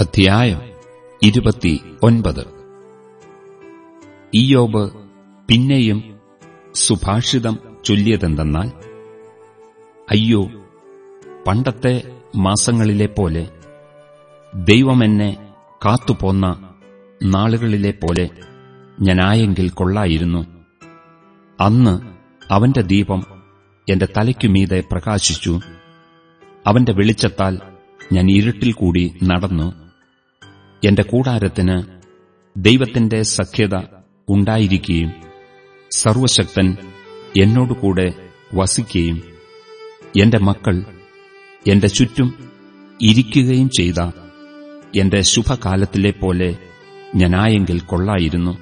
അധ്യായം ഇരുപത്തി ഒൻപത്. ഇയോബ് പിന്നെയും സുഭാഷിതം ചൊല്ലിയതെന്തെന്നാൽ അയ്യോ പണ്ടത്തെ മാസങ്ങളിലെ പോലെ ദൈവമെന്നെ കാത്തുപോന്ന നാളുകളിലെ പോലെ ഞാനായെങ്കിൽ കൊള്ളായിരുന്നു. അന്ന് അവന്റെ ദീപം എന്റെ തലയ്ക്കുമീതെ പ്രകാശിച്ചു. അവന്റെ വെളിച്ചത്താൽ ഞാൻ ഇരുട്ടിൽ കൂടി നടന്നു. എന്റെ കൂടാരത്തിന് ദൈവത്തിന്റെ സഖ്യത ഉണ്ടായിരിക്കുകയും സർവശക്തൻ എന്നോടുകൂടെ വസിക്കുകയും എന്റെ മക്കൾ എന്റെ ചുറ്റും ഇരിക്കുകയും ചെയ്ത എന്റെ ശുഭകാലത്തിലെ പോലെ ഞാനായെങ്കിൽ കൊള്ളായിരുന്നു.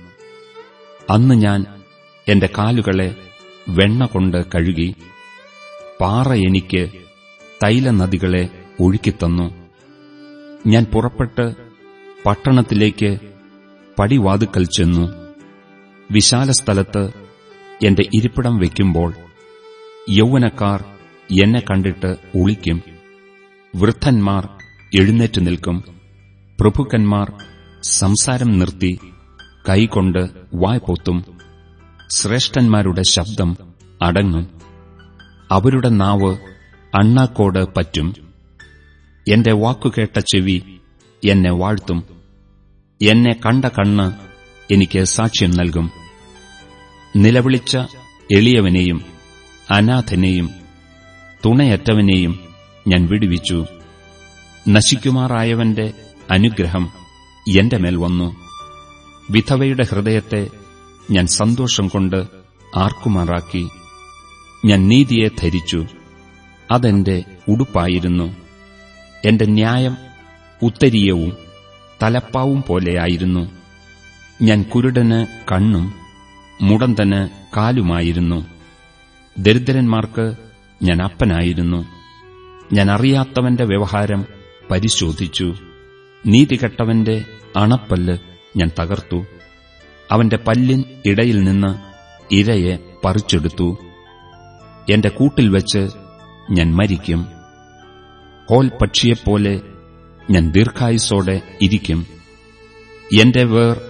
അന്ന് ഞാൻ എന്റെ കാലുകളെ വെണ്ണ കൊണ്ട് കഴുകി പാറ എനിക്ക് തൈലനദികളെ ഒഴുക്കിത്തന്നു ഞാൻ പുറപ്പെട്ട് പട്ടണത്തിലേക്ക് പടിവാതുക്കൽ ചെന്നു. വിശാല സ്ഥലത്ത് എന്റെ ഇരിപ്പിടം വയ്ക്കുമ്പോൾ യൗവനക്കാർ എന്നെ കണ്ടിട്ട് ഉളിക്കും വൃദ്ധന്മാർ എഴുന്നേറ്റ് നിൽക്കും. പ്രഭുക്കന്മാർ സംസാരം നിർത്തി കൈകൊണ്ട് വായ്പൊത്തും ശ്രേഷ്ഠന്മാരുടെ ശബ്ദം അടങ്ങും. അവരുടെ നാവ് അണ്ണാക്കോട് പറ്റും. എന്റെ വാക്കുകേട്ട ചെവി എന്നെ വാഴ്ത്തും. എന്നെ കണ്ട കണ്ണ് എനിക്ക് സാക്ഷ്യം നൽകും. നിലവിളിച്ച എളിയവനെയും അനാഥനെയും തുണയറ്റവനെയും ഞാൻ വിടുവിച്ചു. നശിക്കുമാറായവന്റെ അനുഗ്രഹം എന്റെ മേൽ വന്നു. വിധവയുടെ ഹൃദയത്തെ ഞാൻ സന്തോഷം കൊണ്ട് ആർക്കുമാറാക്കി. ഞാൻ നീതിയെ ധരിച്ചു. അതെന്റെ ഉടുപ്പായിരുന്നു. എന്റെ ന്യായം ഉത്തരീയവും തലപ്പാവും പോലെയായിരുന്നു ഞാൻ കുരുടന് കണ്ണും മുടന്തന് കാലുമായിരുന്നു. ദരിദ്രന്മാർക്ക് ഞാൻ അപ്പനായിരുന്നു. ഞാൻ അറിയാത്തവന്റെ വ്യവഹാരം പരിശോധിച്ചു. നീതികെട്ടവന്റെ അണപ്പല്ല് ഞാൻ തകർത്തു. അവന്റെ പല്ലിൻ ഇടയിൽ നിന്ന് ഇരയെ പറിച്ചെടുത്തു. എന്റെ കൂട്ടിൽ വച്ച് ഞാൻ മരിക്കും. കോൽ പക്ഷിയെപ്പോലെ ഞാൻ ദീർഘായുസോടെ ഇരിക്കും. എന്റെ വേർ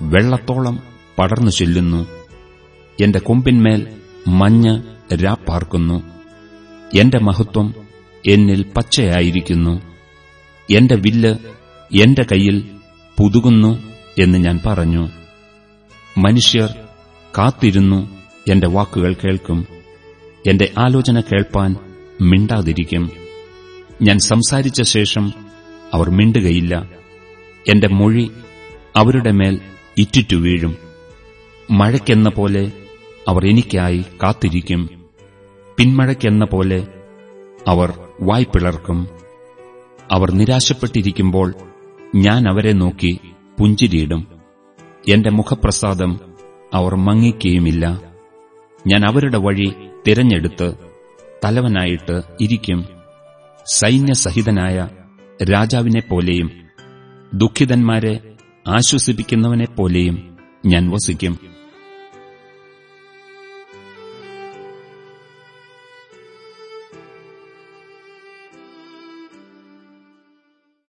വെള്ളത്തോളം പടർന്നു ചെല്ലുന്നു. എന്റെ കൊമ്പിന്മേൽ മഞ്ഞ് രാപ്പാർക്കുന്നു എന്റെ മഹത്വം എന്നിൽ പച്ചയായിരിക്കുന്നു. എന്റെ വില്ല് എന്റെ കയ്യിൽ പുതുകുന്നു എന്ന് ഞാൻ പറഞ്ഞു. മനുഷ്യർ കാത്തിരുന്നു എന്റെ വാക്കുകൾ കേൾക്കും. എന്റെ ആലോചന കേൾപ്പാൻ മിണ്ടാതിരിക്കും. ഞാൻ സംസാരിച്ച ശേഷം അവർ മിണ്ടുകയില്ല. എന്റെ മൊഴി അവരുടെ മേൽ ഇറ്റിറ്റു വീഴും. മഴയ്ക്കെന്ന പോലെ അവർ എനിക്കായി കാത്തിരിക്കും. പിന്മഴയ്ക്കെന്ന പോലെ അവർ വായ്പിളർക്കും അവർ നിരാശപ്പെട്ടിരിക്കുമ്പോൾ ഞാൻ അവരെ നോക്കി പുഞ്ചിരിയിടും. എന്റെ മുഖപ്രസാദം അവർ മങ്ങിക്കുകയുമില്ല ഞാൻ അവരുടെ വഴി തിരഞ്ഞെടുത്ത് തലവനായിട്ട് ഇരിക്കും. സൈന്യസഹിതനായ രാജാവിനെപ്പോലെയും ദുഃഖിതന്മാരെ ആശ്വസിപ്പിക്കുന്നവനെപ്പോലെയും ഞാൻ വസിക്കും.